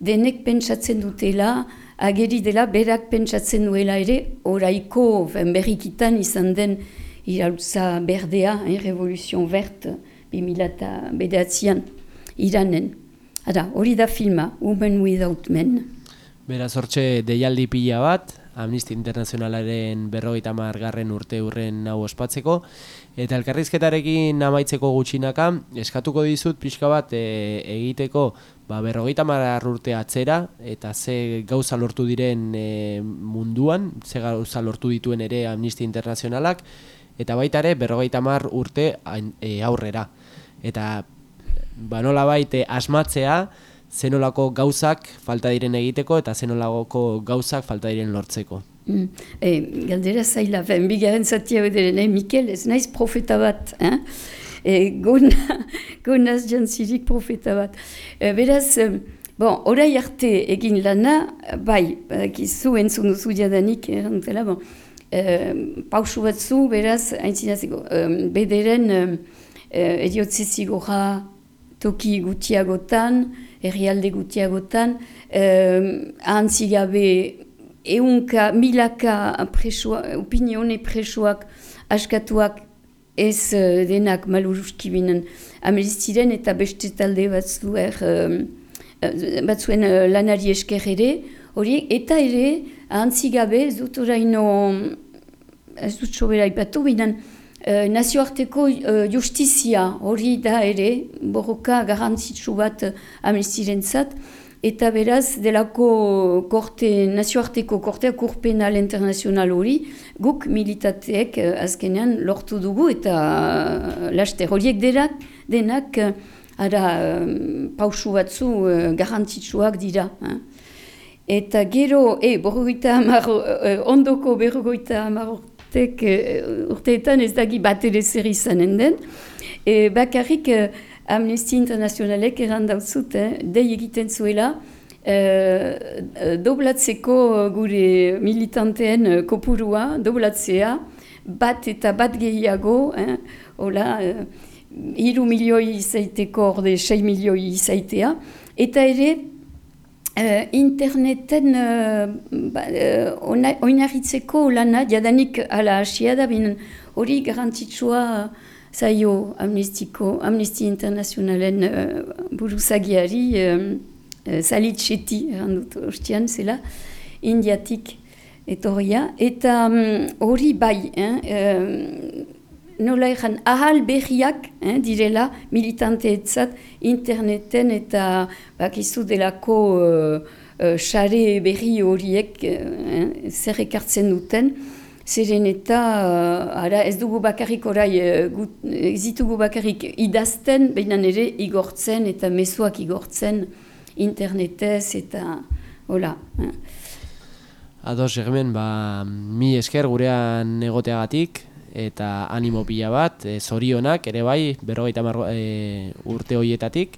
denek pentsatzen dutela, ageri dela berak pentsatzen duela ere, oraiko berrikitan izan den irautza berdea, hein, revoluzion vert, 2000 bedatzean, iranen. Hada, hori da filma, Women Without Men. Beraz, hortxe deialdi pila bat, Amnistia Internazionalaren berrogeita margarren urte urren hau ospatzeko, eta elkarrizketarekin amaitzeko gutxinaka, eskatuko dizut pixka bat e, egiteko ba, berrogeita marrar urte atzera, eta ze gauza lortu diren e, munduan, ze gauza lortu dituen ere Amnistia Internazionalak, eta baita ere berrogeita mar urte e, aurrera. Eta ba, nola baite asmatzea, zenolako gauzak falta diren egiteko, eta zenolako gauzak falta diren lortzeko. Mm. E, galdera zaila, ben, bigaren zatia bederen, eh? Mikel, ez naiz profeta bat, eh? e, gona, gonaz jantzirik profeta bat. E, beraz, bon, orai arte egin lana, bai, gizu entzun duzu diadanik, erantela, bon, e, pausu batzu, beraz, haintzinaziko, e, bederen e, ediotzizi toki gutiagotan, herrialde gutiagotan, e, ahantzigabe eunka, milaka presua, opinione presuak askatuak ez uh, denak maluruski binen amelistiren eta beste talde batzu er, uh, batzuen uh, lanari esker ere, hori, eta ere, ahantzi gabe, ez dut oraino, ez dut sobera ipatu, binen, uh, nazioarteko uh, justizia hori da ere, borroka garantzitsu bat uh, amelistiren zat, eta beraz, delako korte, nazioarteko kortea kurpenal internazional hori, guk militateek azkenean lortu dugu eta laster horiek denak, denak ara pausu batzu garantzitsuak dira. Eta gero, e, uh, ondoko berrogoita amar urtek, uh, urteetan ez dagi bat ere zer izanen den, e, bakarrik Amnesty Internationalek errandauzut, eh, dei egiten zuela, eh, doblatzeko gure militanteen kopurua, doblatzea, bat eta bat gehiago, eh, hola, eh, iru milioi izaiteko orde, sei milioi izaitea, eta ere, eh, interneten eh, ba, eh, oinarritzeko lana, jadanik ala hasia da, hori garantzitsua, zaio amnestiko, amnesti internazionalen uh, buruzagiari uh, uh, salitxeti, errandut ostian, zela, indiatik etorria. Eta hori um, bai, eh, um, nola egan, ahal berriak eh, direla militanteetzat interneten eta bakizu delako xare uh, uh, berri horiek eh, zer ekartzen duten, Zeren eta, uh, ara, ez dugu bakarrik orai, uh, ez ditugu bakarrik idazten, behinan ere igortzen eta mezuak igortzen internetez eta hola. Eh. Ados, egmen, ba, mi esker gurean egoteagatik eta animo pila bat, e, zorionak ere bai, berrogeita mar, e, urte horietatik,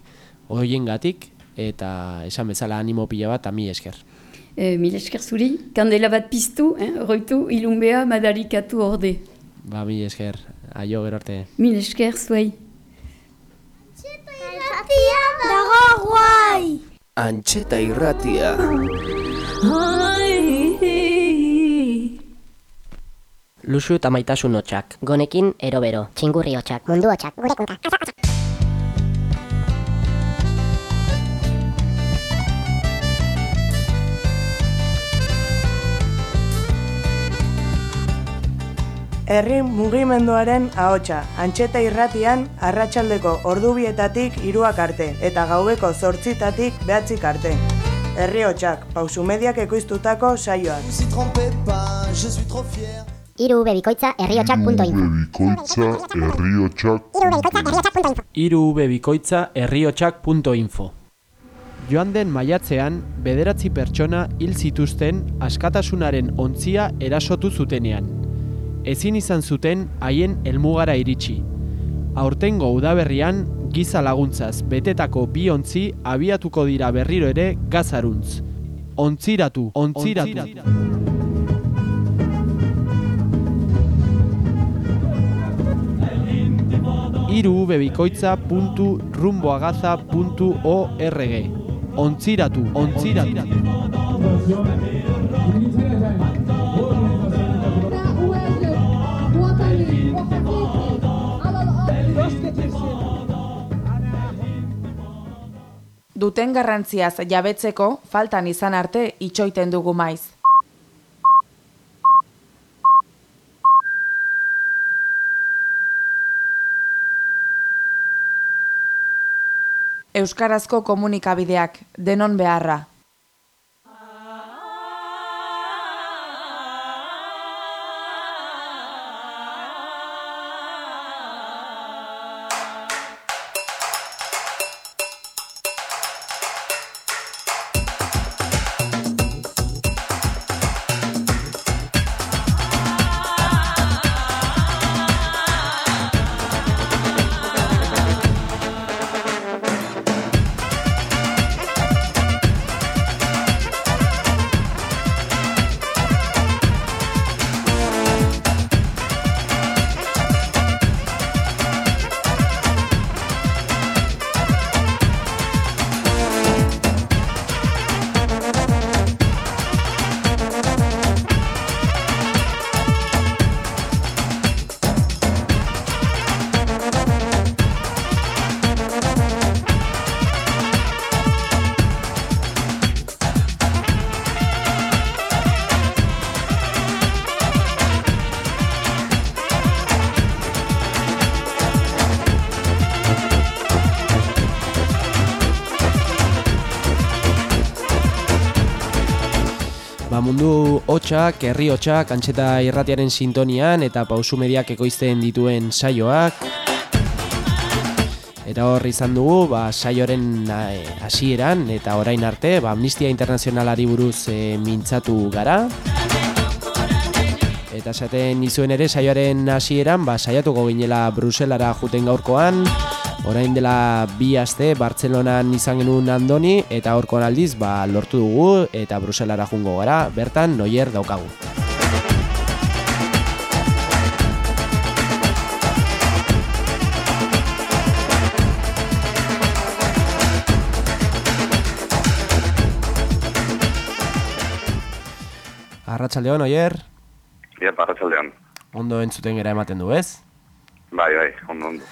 horien gatik, eta esan bezala animo pila bat, mi esker. E, mil esker zuri, kandela bat piztu, eh, roitu ilunbea madarikatu orde. Ba, mil esker, aio gero arte. Mil esker zuei. Antxeta irratia dago guai! Antxeta irratia. Luxu eta maitasun hotxak. Gonekin erobero. Txingurri hotxak. Mundu hotxak. Gure kunta. Herri mugimenduaren ahotsa, antxeta irratian, arratsaldeko ordubietatik iruak arte, eta gaubeko zortzitatik behatzik arte. Herri hotxak, pausu mediak ekoiztutako saioak. Iru bebikoitza herriotxak.info irubebikoitza herriotxak.info Joan den maiatzean, bederatzi pertsona hil zituzten askatasunaren ontzia erasotu zutenean. Ezin izan zuten haien helmugara iritsi. Aurtengo udaberrian, giza laguntzaz betetako bi ontzi abiatuko dira berriro ere gazaruntz. Ontziratu, ontziratu. irubebikoitza.rumboagaza.org Ontziratu, ontziratu. Duten garrantziaz jabetzeko faltan izan arte itxoiten dugu maiz. Euskarazko komunikabideak, denon beharra. Hotxak, herri hotxak, antxeta irratiaren sintonian eta pausu mediak ekoizten dituen saioak. Eta hor izan dugu, ba, saioaren eh, hasieran eta orain arte, ba, Amnistia Internazionalari buruz eh, mintzatu gara. Eta esaten nizuen ere saioaren hasieran, ba, saiatuko ginela Bruselara juten gaurkoan, orain dela bi aste Bartzelonan izan genuen andoni, eta horkoan aldiz ba, lortu dugu eta Bruselara jungo gara, bertan noier daukagu. Arratsaldeon Oier, Iep, arratsaldean. ondo entzuten gera ematen du, ez? Bai, bai, ondo, ondo.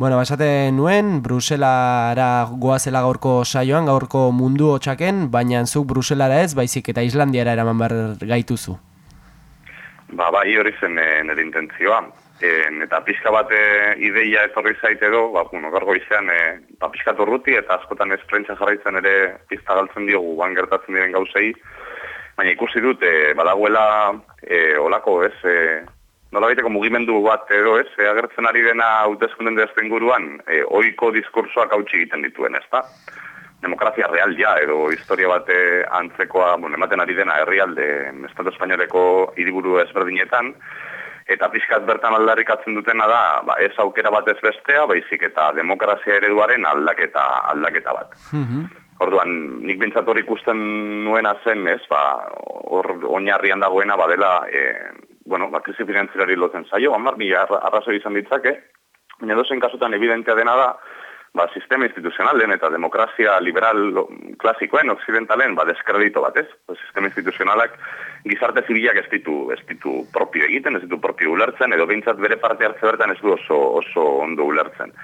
Bueno, basaten nuen, Bruselara goazela gaurko saioan, gaurko mundu hotxaken, baina zuk Bruselara ez, baizik eta Islandiara eraman behar gaituzu. Ba, bai, hori zen e, nire intentzioa. En, eta pixka bat e, ideia etorri zait edo, ba, bueno, gaur goizean, e, ba, pixka urruti eta askotan ez prentsa jarraitzen ere pizta galtzen diogu, ban gertatzen diren gauzei, baina ikusi dut, e, badagoela e, olako, ez, e, nola baiteko mugimendu bat edo, ez, e, agertzen ari dena hautezkunden dezten guruan, e, oiko diskursoak hautsi egiten dituen, ez da? Demokrazia real ja, edo historia bate antzekoa, bueno, ematen ari dena herrialde, Estatu Espainoleko hiriburu ezberdinetan, eta pixkat bertan aldarrikatzen dutena da, ba, ez aukera bat ez bestea, baizik eta demokrazia ereduaren aldaketa, aldaketa bat. Orduan, nik bintzat hor ikusten nuena zen, ez, ba, hor oinarrian dagoena badela, e, bueno, ba, krisi finanziari lotzen zaio, hamar mila arra- arrazoi izan ditzake, baina dozen kasutan evidentea dena da, ba, sistema instituzionalen eta demokrazia liberal klasikoen, oksidentalen, ba, deskredito bat, ez? Ba, sistema instituzionalak gizarte zibilak ez ditu, ez ditu propio egiten, ez ditu propio ulertzen, edo behintzat bere parte hartze bertan ez du oso, oso ondo ulertzen.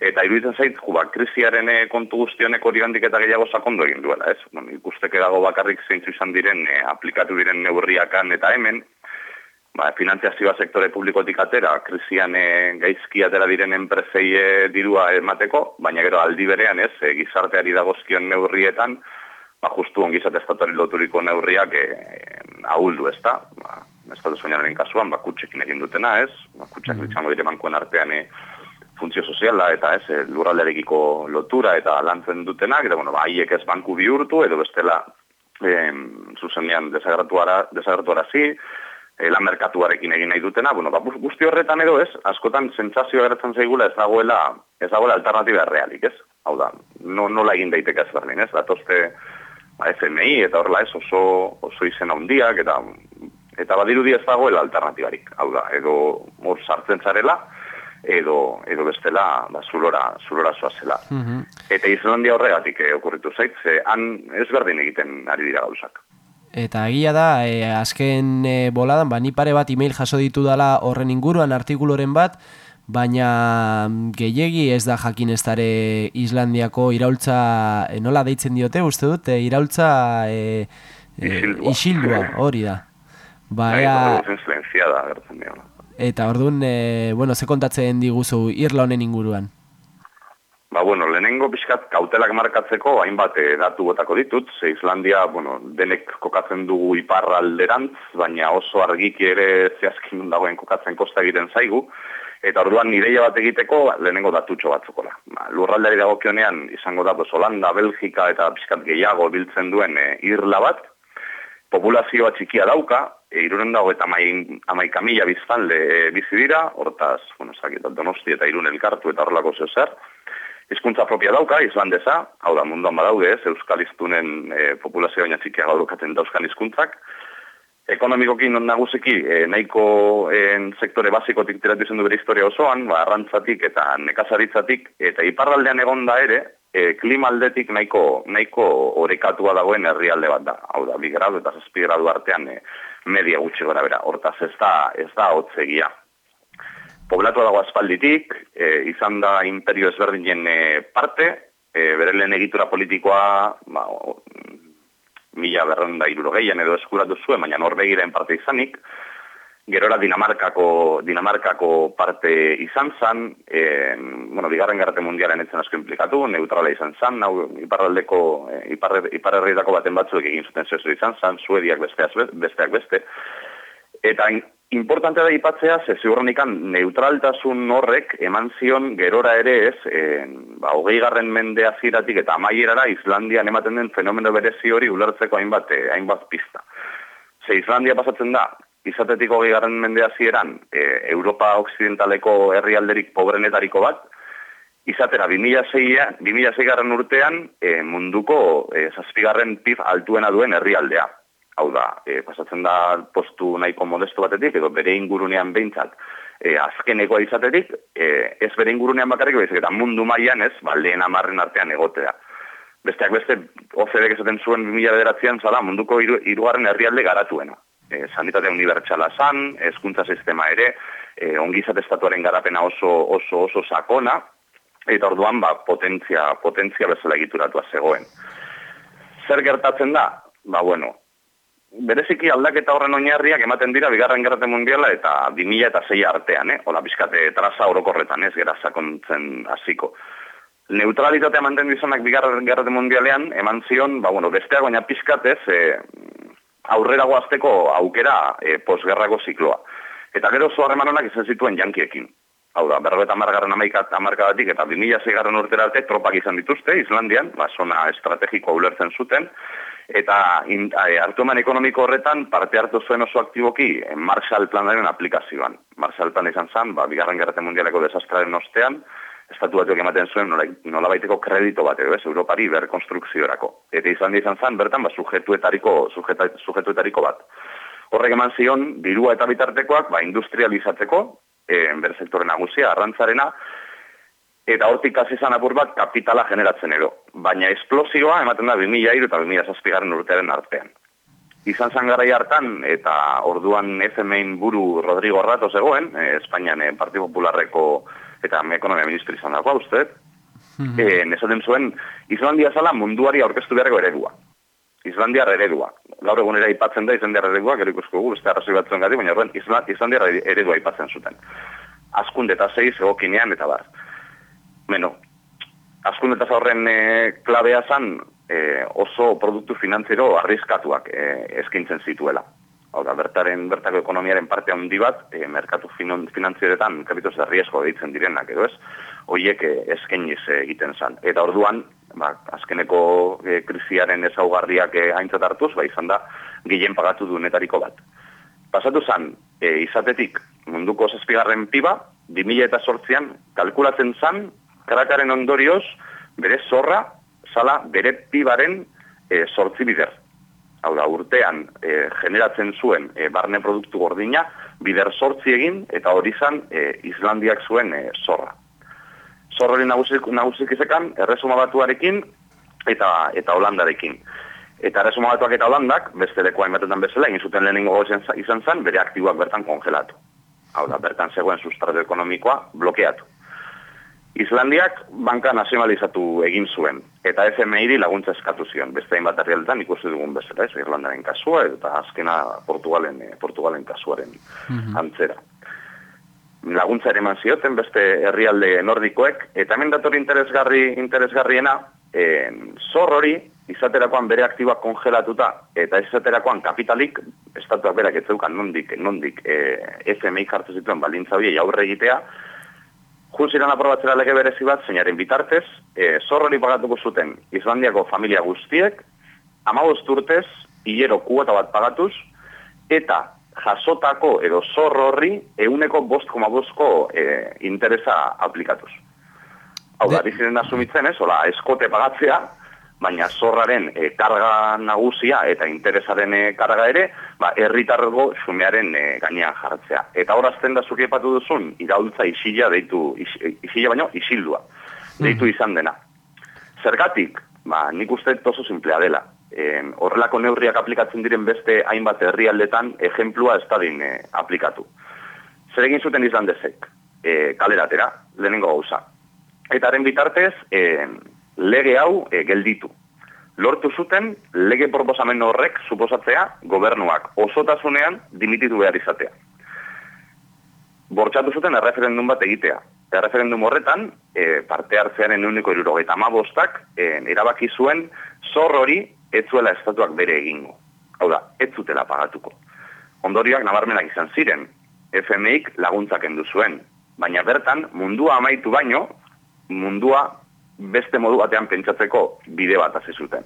Eta iruditzen zait, ba, krisiaren eh, kontu guzti honek hori gandik eta gehiago sakondu egin duela, ez? Bueno, ikusteke dago bakarrik zeintzu izan diren, eh, aplikatu diren neurriakan eta hemen, ba, finanziazioa sektore publikotik atera, krisian e, gaizki atera diren enpresei e, dirua emateko, baina gero aldi berean ez, e, gizarteari dagozkion neurrietan, ba, justu ongizat estatuari loturiko neurriak e, ahuldu ez da, ba, estatu soñaren kasuan, ba, kutsekin egin dutena ez, ba, kutsak mm -hmm. dire bankuen artean e, funtzio soziala eta ez e, lurralderekiko lotura eta lantzen dutenak, eta bueno, ba, haiek ez banku bihurtu, edo bestela e, zuzenean desagratuara zi, e, lan merkatuarekin egin nahi dutena, bueno, ba, guzti horretan edo ez, askotan sentsazioa geratzen zaigula ez dagoela, ez dagoela alternatiba realik, ez? Hau da, no, nola egin daiteke ez berdin, ez? Datoste ba, FMI eta horrela ez oso, oso izen handiak eta eta badirudi ez dagoela alternatibarik, hau da, edo hor sartzen zarela, edo, edo bestela ba, zulora, zulora zoazela. Mm Eta Islandia horregatik eh, okurritu zait, ze han ez berdin egiten ari dira gauzak. Eta egia da, e, azken e, boladan, ba, ni pare bat email jaso ditu dala horren inguruan artikuloren bat, baina mm, gehiegi ez da jakin ez dare Islandiako iraultza, e, nola deitzen diote, uste dut, e, iraultza e, isildua, hori da. Ba, ea, eta orduan, e, bueno, ze kontatzen diguzu irla honen inguruan? Ba, bueno, lehenengo pixkat kautelak markatzeko hainbat eh, datu botako ditut, ze Islandia, bueno, denek kokatzen dugu iparralderantz, baina oso argiki ere zehazkin dagoen kokatzen kosta egiten zaigu, eta orduan nireia bat egiteko lehenengo datutxo batzukola. Ba, lurraldari dagokionean izango da, Holanda, Belgika eta pixkat gehiago biltzen duen e, irla bat, populazioa txikia dauka, e, irunen dago eta amaika mila biztanle e, bizi dira, hortaz, bueno, zaketat donosti eta irun elkartu eta horrelako zer, hizkuntza propia dauka, islandesa, hau da munduan badaude ez, euskaliztunen e, populazioa baina txikia gaudukaten dauzkan hizkuntzak. Ekonomikoki non nagusiki e, nahiko e, sektore basikotik tiratu izan du bere historia osoan, ba, arrantzatik eta nekazaritzatik, eta iparraldean egonda ere, e, klima aldetik nahiko, nahiko orekatua dagoen herrialde bat da. Hau da, bi gradu eta zazpi gradu artean e, media gutxi gora bera. Hortaz ez da, ez da hotzegia poblatu dago aspalditik, e, izan da imperio ezberdinen e, parte, e, bere lehen egitura politikoa, ba, o, mila berrenda iruro gehian edo eskuratu zuen, baina norbegiren parte izanik, gerora Dinamarkako, Dinamarkako parte izan zan, e, bueno, bigarren garrate mundialen etzen asko implikatu, neutrala izan zan, nau, iparraldeko, e, iparrerritako baten batzuek egin zuten zezu izan zan, suediak besteak besteak beste, eta Importantea da ipatzea, ze ziurronikan neutraltasun horrek eman zion gerora ere ez, e, ba, hogei garren mendea ziratik eta amaierara Islandian ematen den fenomeno berezi hori ulertzeko hainbat, eh, hainbat pista. Ze Islandia pasatzen da, izatetik hogei garren mendea ziren e, Europa Occidentaleko herrialderik pobrenetariko bat, izatera 2006, 2006 garren urtean e, munduko e, zazpigarren pif altuena duen herrialdea hau da, e, pasatzen da postu nahiko modesto batetik, edo bere ingurunean behintzat, e, azkenekoa izatetik, e, ez bere ingurunean bakarrik, behizik, eta mundu mailan ez, ba, lehen amarren artean egotea. Besteak beste, OCDek esaten zuen 2000 bederatzean zala, munduko iru, irugarren herrialde garatuena. E, sanitate unibertsala zan, ezkuntza sistema ere, e, ongizat estatuaren garapena oso, oso, oso sakona, eta orduan, ba, potentzia, potentzia bezala egituratua zegoen. Zer gertatzen da? Ba, bueno, bereziki aldaketa horren oinarriak ematen dira bigarren gerrate mundiala eta 2000 eta zei artean, eh? Ola, bizkate traza orokorretan ez, gera sakontzen hasiko. Neutralitatea manten dizanak bigarren gerrate mundialean, eman zion, ba, bueno, besteak baina pizkatez, e, aurrera goazteko aukera e, posgerrako zikloa. Eta gero zo harremanonak izan zituen jankiekin. Hau da, berreta margarren amaikat amarkadatik eta 2006 garren urtera arte tropak izan dituzte, Islandian, ba, zona estrategikoa ulertzen zuten, eta in, hartueman ekonomiko horretan parte hartu zuen oso aktiboki Marshall Planaren aplikazioan. Marshall Plan izan zen, ba, bigarren gerrate mundialeko desastraren ostean, estatu batuak ematen zuen nola, nola baiteko kredito bat edo, ez, Europari berkonstrukziorako. Eta izan izan zen, bertan, ba, sujetuetariko, sujeta, sujetuetariko bat. Horrek eman zion, dirua eta bitartekoak, ba, industrializatzeko, e, ber sektore nagusia, arrantzarena, eta hortik hasi izan apur bat kapitala generatzen edo. Baina esplozioa ematen da 2000 eta 2000 zazpigarren urtearen artean. Izan zan hartan eta orduan FMIn buru Rodrigo Rato zegoen, eh, Espainian eh, Partido Popularreko eta Ekonomia Ministri izan dagoa uste, mm -hmm. eh, nesaten zuen, Islandia zala munduari aurkeztu beharreko eredua. Islandiar eredua. Gaur egunera aipatzen da Islandiar eredua, gero ikusko beste arrazoi batzuen gati, baina horren Islandiar eredua aipatzen zuten. Azkunde eta zeiz egokinean eta bar. Beno, azkunde eta horren e, klabea zan e, oso produktu finanziero arriskatuak e, eskintzen zituela. Hau da, bertaren, bertako ekonomiaren parte handi bat, e, merkatu finanzieretan kapitos de riesgo deitzen direnak, edo ez, hoiek e, eskeniz egiten zan. Eta orduan, ba, azkeneko e, krisiaren ezaugarriak e, aintzat hartuz, ba, izan da, gehien pagatu duenetariko bat. Pasatu zan, e, izatetik munduko zazpigarren piba, 2000 eta sortzian, kalkulatzen zan, karakaren ondorioz, bere zorra, zala bere pibaren e, sortzi bider hau da, urtean e, generatzen zuen e, barne produktu gordina, bider sortzi egin, eta hori zan e, Islandiak zuen e, zorra. Hori nagusik, nagusik izekan, erresuma batuarekin eta, eta holandarekin. Eta erresuma batuak eta holandak, beste lekoa inbatetan bezala, egin zuten lehenengo izan zen, bere aktiboak bertan kongelatu. Hau da, bertan zegoen sustratu ekonomikoa blokeatu. Islandiak banka nazionalizatu egin zuen, eta FMI laguntza eskatu zion, beste hainbat herrialdetan ikusi dugun bezala, ez, Irlandaren kasua, eta azkena Portugalen, eh, Portugalen kasuaren mhm. antzera. Laguntza ere eman zioten beste herrialde nordikoek, eta hemen dator interesgarri, interesgarriena, en, zor hori, izaterakoan bere aktiboak kongelatuta, eta izaterakoan kapitalik, estatuak berak ez zeukan nondik, nondik e, eh, FMI jartu zituen balintza hori aurre egitea, Junziran aprobatzera lege berezi bat, zeinaren bitartez, e, zorrori pagatuko zuten Islandiako familia guztiek, amagost urtez, hilero kuota bat pagatuz, eta jasotako edo zorrorri euneko bost koma e, interesa aplikatuz. Hau da, diziren asumitzen ez, hola, eskote pagatzea, baina zorraren e, karga nagusia eta interesaren e, karga ere, ba, erritargo xumearen e, gainean jartzea. Eta horazten da zuke epatu duzun, iraultza isila deitu, is, isila baino, isildua, deitu hmm. izan dena. Zergatik, ba, nik uste oso simplea dela. E, horrelako neurriak aplikatzen diren beste hainbat herrialdetan ejemplua ez dadin e, aplikatu. Zer egin zuten izan dezek, e, kaleratera, lehenengo gauza. Eta haren bitartez, e, lege hau e, gelditu. Lortu zuten lege proposamen horrek suposatzea gobernuak osotasunean dimititu behar izatea. Bortxatu zuten erreferendum bat egitea. Erreferendum horretan, e, parte hartzearen uniko irurogeita amabostak, e, erabaki zuen zor hori etzuela estatuak bere egingo. Hau da, ez zutela pagatuko. Ondorioak nabarmenak izan ziren, FMIk laguntzak endu zuen. Baina bertan, mundua amaitu baino, mundua beste modu batean pentsatzeko bide bat hasi zuten.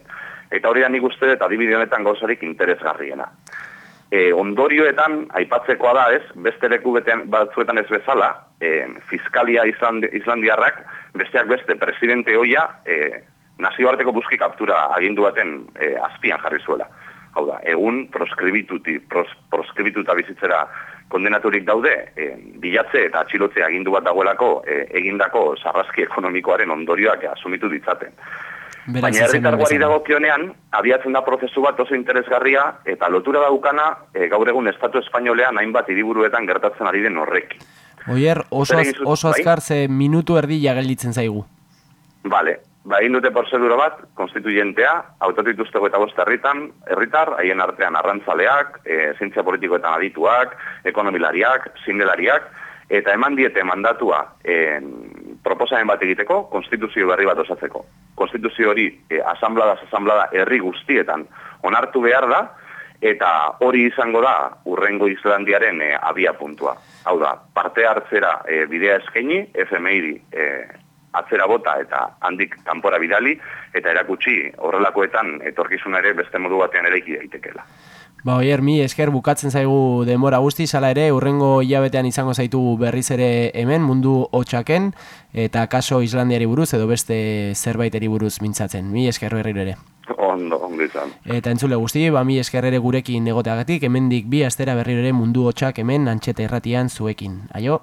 Eta hori da nik uste eta adibide honetan gauzarik interesgarriena. E, ondorioetan aipatzekoa da ez, beste leku betean, batzuetan ez bezala, e, fiskalia Islandi, islandiarrak besteak beste presidente hoia e, nazioarteko buski kaptura agindu baten e, azpian jarri zuela. Hau da, egun proskribituti, pros, proskribituta bizitzera kondenaturik daude, e, bilatze eta atxilotze agindu bat dagoelako e, egindako sarrazki ekonomikoaren ondorioak asumitu ditzaten. Beraz, Baina herritarguari dago kionean, abiatzen da prozesu bat oso interesgarria, eta lotura daukana e, gaur egun Estatu Espainolean hainbat hiriburuetan gertatzen ari den horrek. Oier, oso, az, oso bai? azkar ze minutu erdi jagelditzen zaigu. Vale, Ba, egin dute prozedura bat, konstituyentea, autotituzteko eta boste herritan, herritar, haien artean arrantzaleak, e, zientzia politikoetan adituak, ekonomilariak, zindelariak, eta eman diete mandatua e, proposamen bat egiteko, konstituzio berri bat osatzeko. Konstituzio hori, e, asamblada, asamblada, herri guztietan onartu behar da, eta hori izango da urrengo Islandiaren e, abia puntua. Hau da, parte hartzera e, bidea eskaini, FMI e, atzera bota eta handik kanpora bidali eta erakutsi horrelakoetan etorkizuna ere beste modu batean ere daitekeela. Ba, oier, mi esker bukatzen zaigu denbora guzti, sala ere, urrengo hilabetean izango zaitu berriz ere hemen, mundu hotxaken, eta kaso Islandiari buruz, edo beste zerbaiteri buruz mintzatzen. Mi esker herri ere. Ondo, ondo izan. Eta entzule guzti, ba, mi esker ere gurekin egoteagatik, hemendik bi astera berri ere mundu hotxak hemen, antxeta erratian zuekin. Aio?